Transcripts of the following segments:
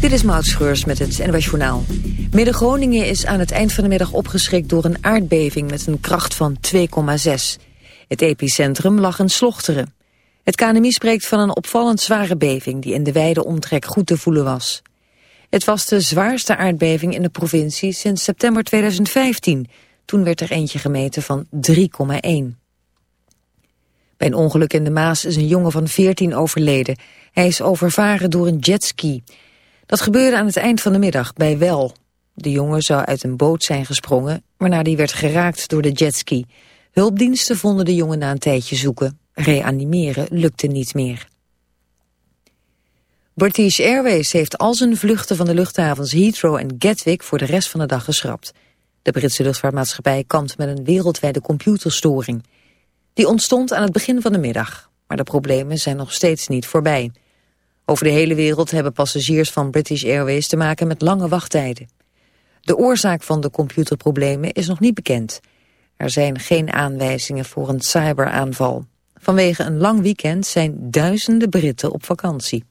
Dit is Maud Schreurs met het NWS Journaal. Midden-Groningen is aan het eind van de middag opgeschrikt door een aardbeving met een kracht van 2,6. Het epicentrum lag in Slochteren. Het KNMI spreekt van een opvallend zware beving die in de wijde omtrek goed te voelen was. Het was de zwaarste aardbeving in de provincie sinds september 2015. Toen werd er eentje gemeten van 3,1. Bij een ongeluk in de Maas is een jongen van 14 overleden. Hij is overvaren door een jetski. Dat gebeurde aan het eind van de middag bij Wel. De jongen zou uit een boot zijn gesprongen, waarna die werd geraakt door de jetski. Hulpdiensten vonden de jongen na een tijdje zoeken. Reanimeren lukte niet meer. British Airways heeft al zijn vluchten van de luchthavens Heathrow en Gatwick voor de rest van de dag geschrapt. De Britse luchtvaartmaatschappij kampt met een wereldwijde computerstoring. Die ontstond aan het begin van de middag, maar de problemen zijn nog steeds niet voorbij. Over de hele wereld hebben passagiers van British Airways te maken met lange wachttijden. De oorzaak van de computerproblemen is nog niet bekend. Er zijn geen aanwijzingen voor een cyberaanval. Vanwege een lang weekend zijn duizenden Britten op vakantie.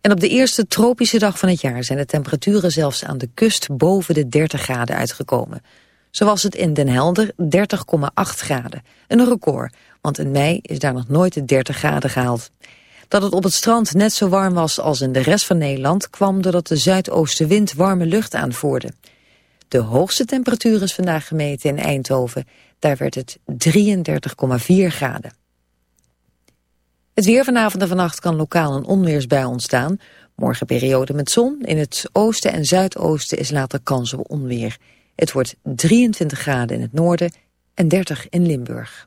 En op de eerste tropische dag van het jaar zijn de temperaturen zelfs aan de kust boven de 30 graden uitgekomen. Zo was het in Den Helder 30,8 graden. Een record, want in mei is daar nog nooit de 30 graden gehaald. Dat het op het strand net zo warm was als in de rest van Nederland... kwam doordat de zuidoostenwind warme lucht aanvoerde. De hoogste temperatuur is vandaag gemeten in Eindhoven. Daar werd het 33,4 graden. Het weer vanavond en vannacht kan lokaal een onweersbui ontstaan. Morgen periode met zon. In het oosten en zuidoosten is later kans op onweer. Het wordt 23 graden in het noorden en 30 in Limburg.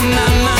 My, my, my,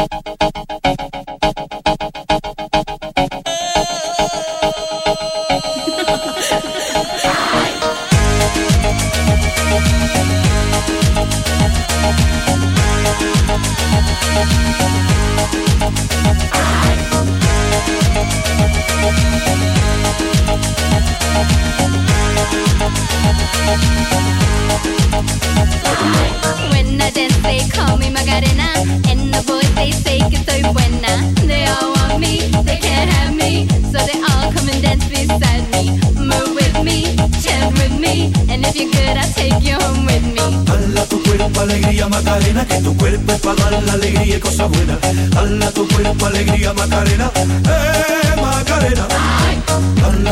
Macarena, que tu cuerpo dar la alegría y tu cuerpo alegría Macarena, eh Macarena.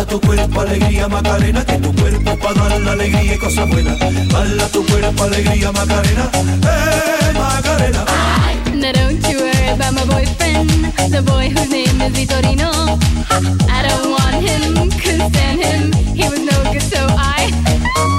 Tu cuerpo alegría Macarena, que tu cuerpo dar la alegría y tu cuerpo alegría Macarena, eh Macarena. Now don't you worry about my boyfriend, the boy whose name is Vitorino. I don't want him, couldn't stand him. He was no good, so I.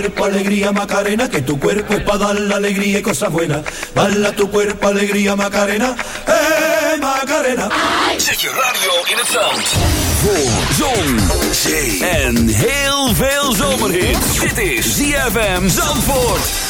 Cuerpo, alegría, Macarena, que tu cuerpo es para dar la alegría y cosas buenas. Bala tu cuerpo, alegría, Macarena, eh, Macarena. Zet je radio in het zand. Voor zon, zee en heel veel zomerhit. Dit is ZFM Zandvoort.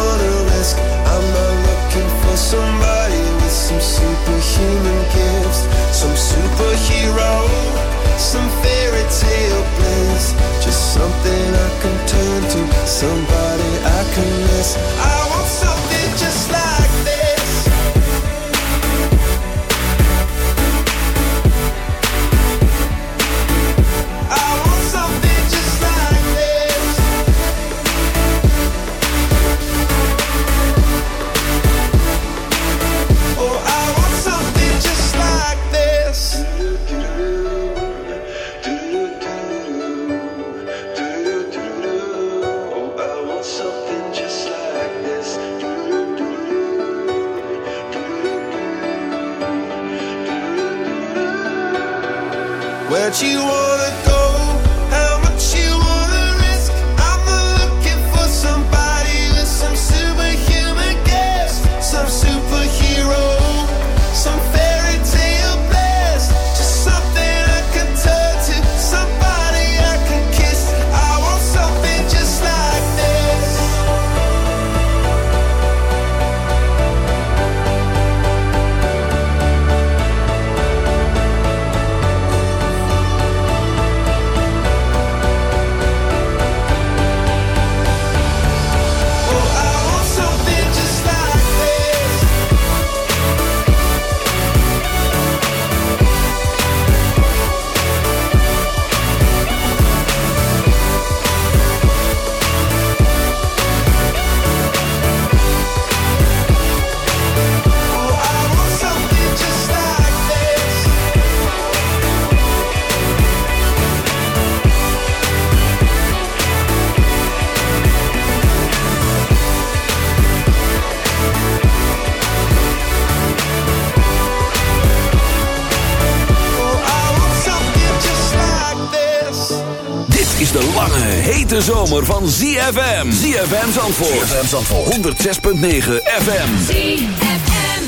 zomer van ZFM. ZFM Zandvoort. ZFM Zandvoort. 106.9 FM. ZFM.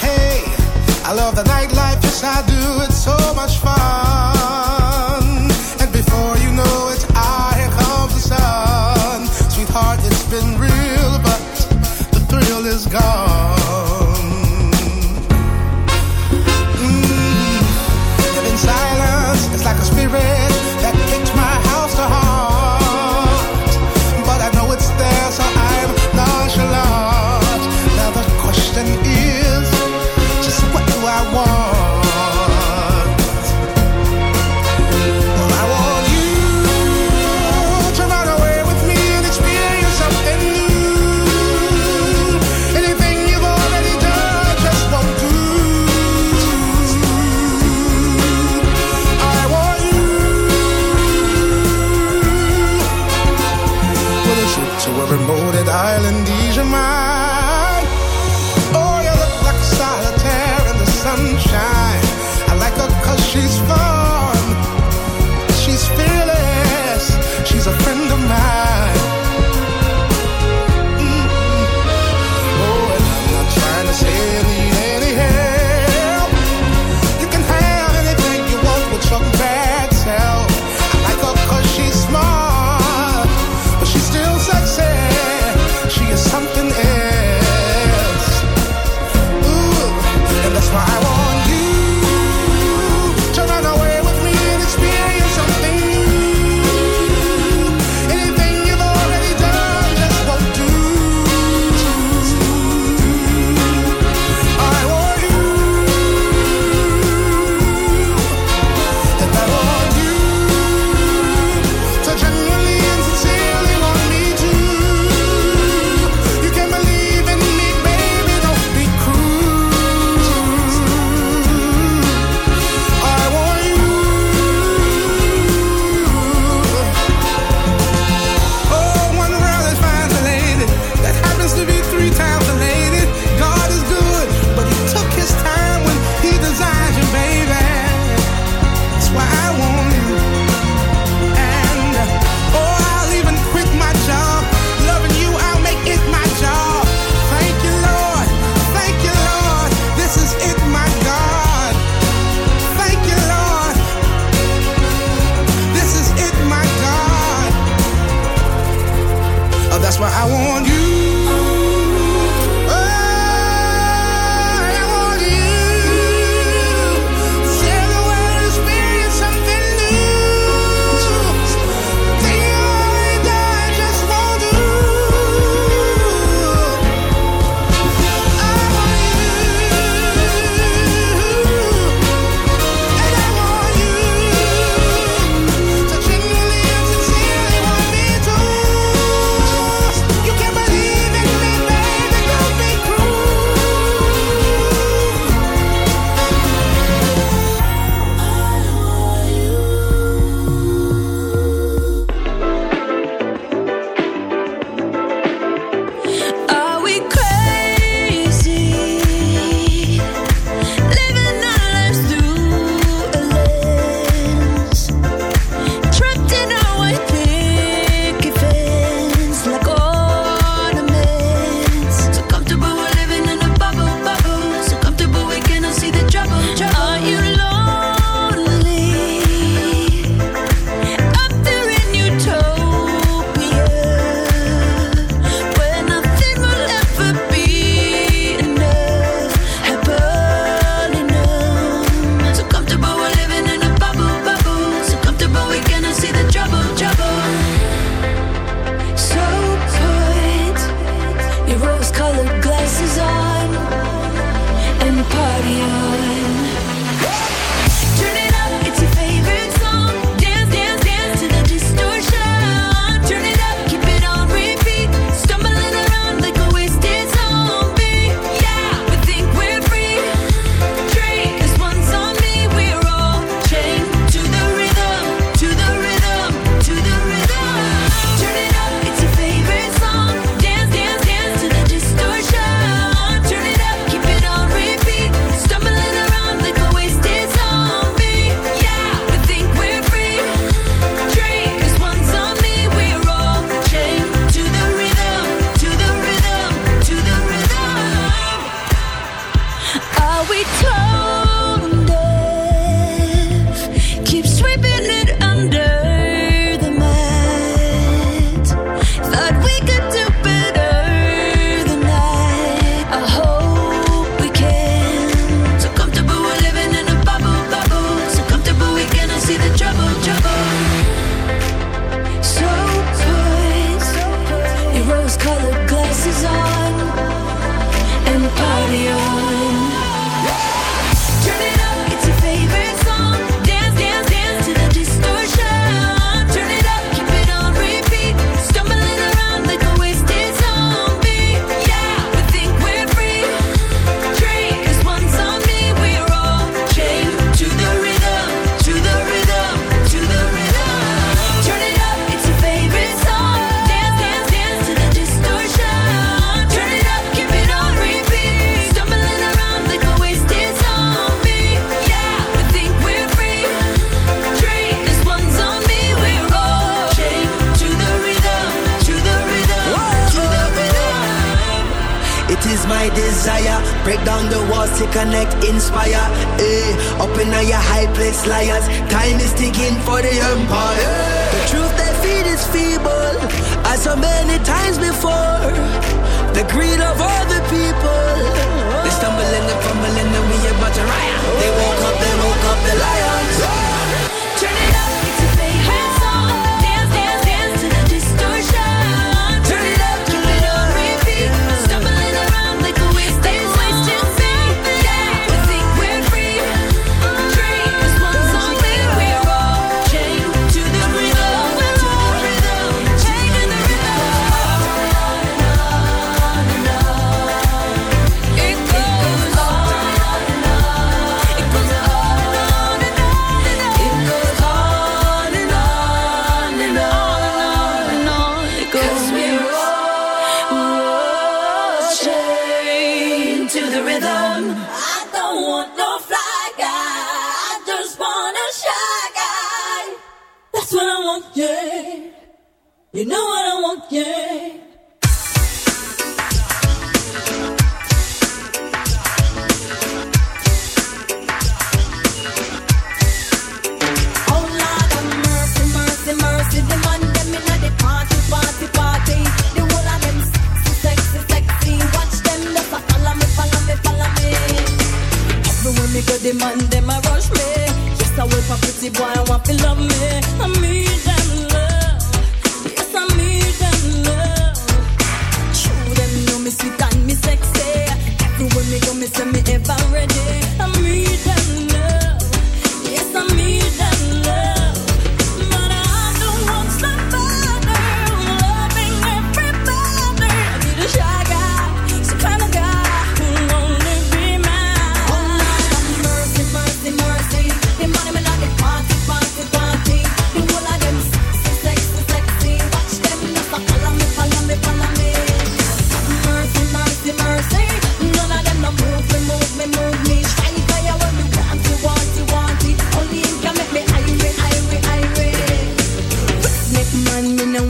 Hey, I love the nightlife, yes I do, it's so much fun.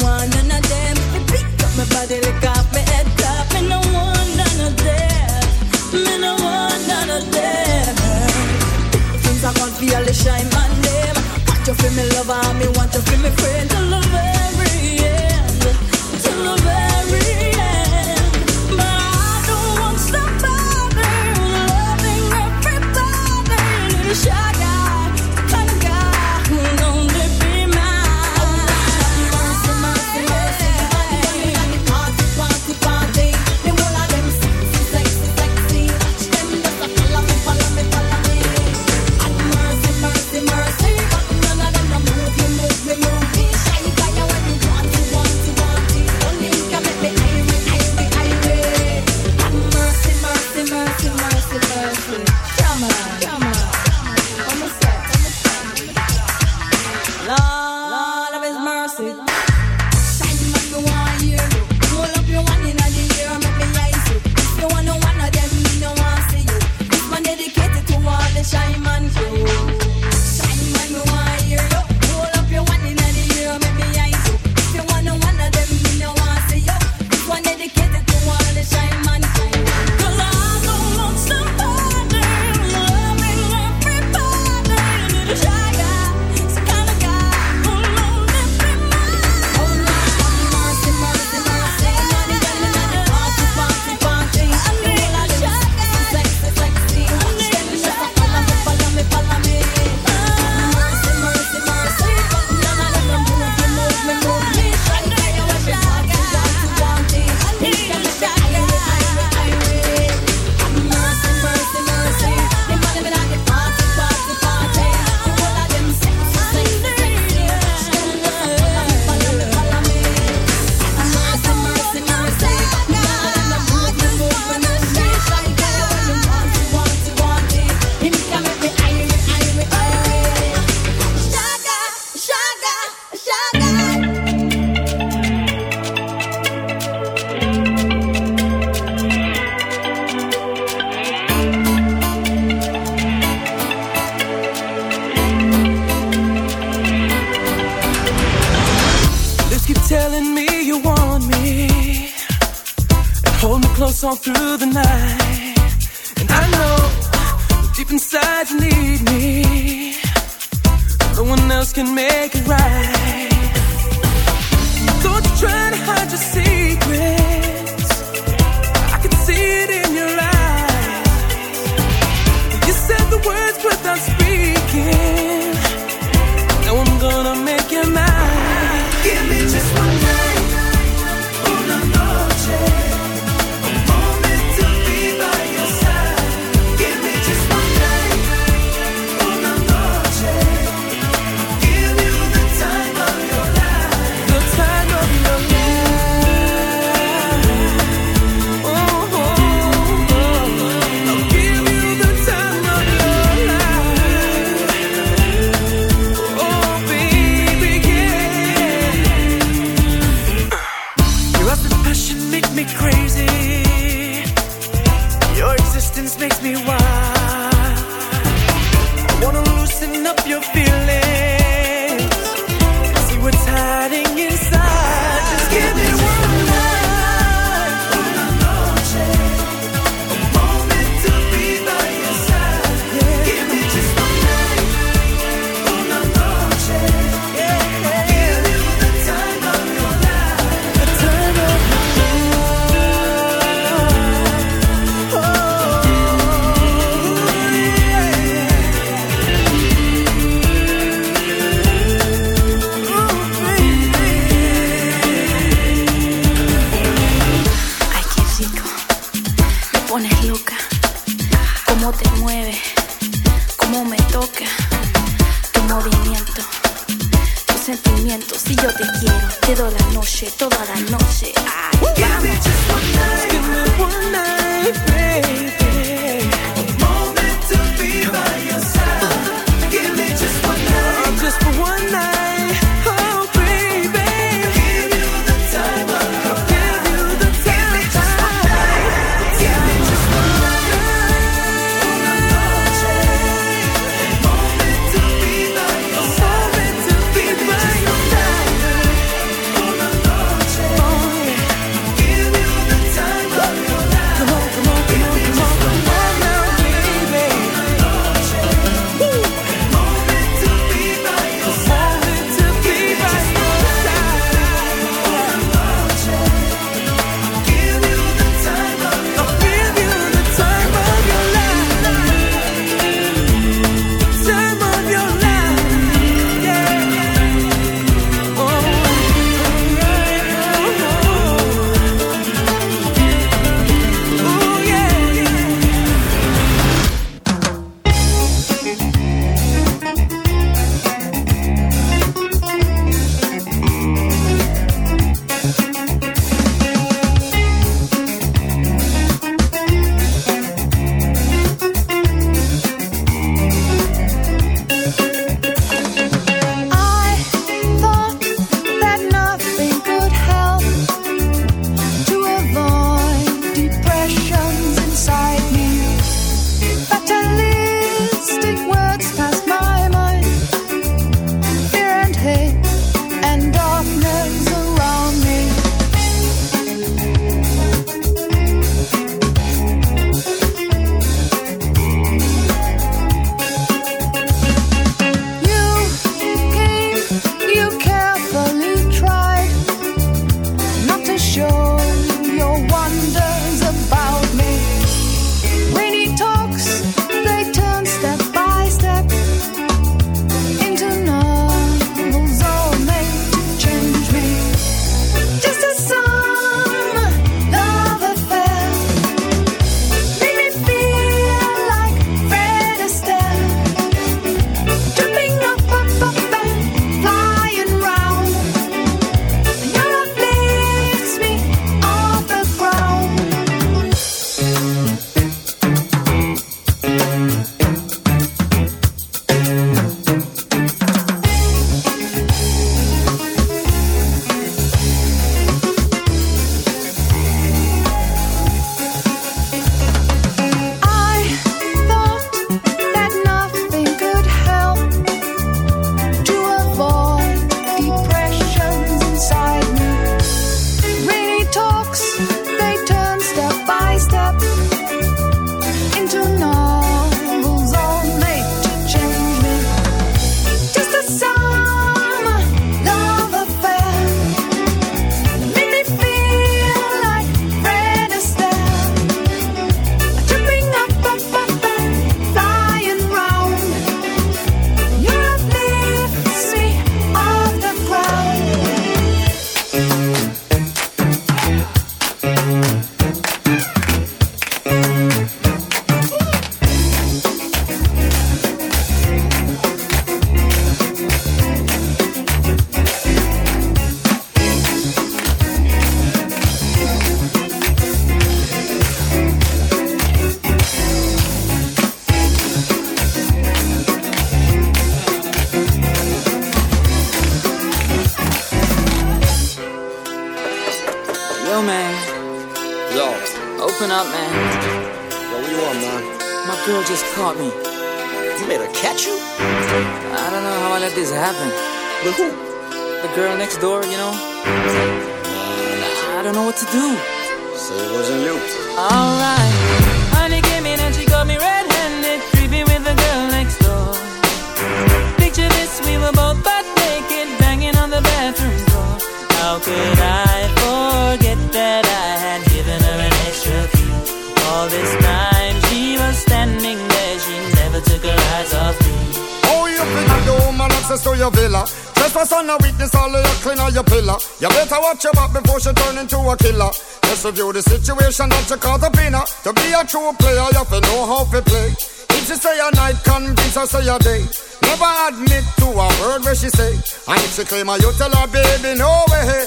want. Me up my body, lick off me head top. Me no want. Me no want I shine my name. Want you feel me lover, me want you feel me friend. I love every yeah. Just review the situation that you caught up in her. To be a true player, you have to know how to play. If she say a night, convince her say a day. Never admit to a word where she say. And if she claim her, you tell her, baby, no way.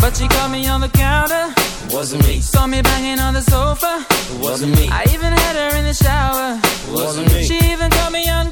But she caught me on the counter. Wasn't me. Saw me banging on the sofa. Wasn't me. I even had her in the shower. Wasn't me. She even caught me on camera.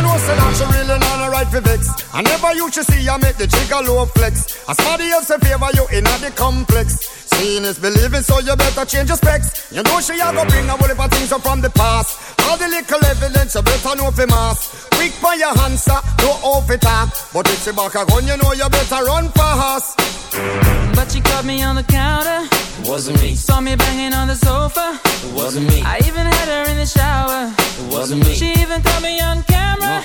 Make know say that she really not a right for vex. I never used to see I make the jigger low flex. As somebody else in favor you in the complex. Seeing is believing, so you better change your specs. You know she a go bring a whole heap of things up from the past. All the little evidence you better know for mass. Quick for your answer, no off it talk. But if she back a gun, you know you better run fast. But she caught me on the counter. It Wasn't me. Saw me banging on the sofa. It wasn't me. I even had her in the shower. It wasn't me. She even caught me on camera.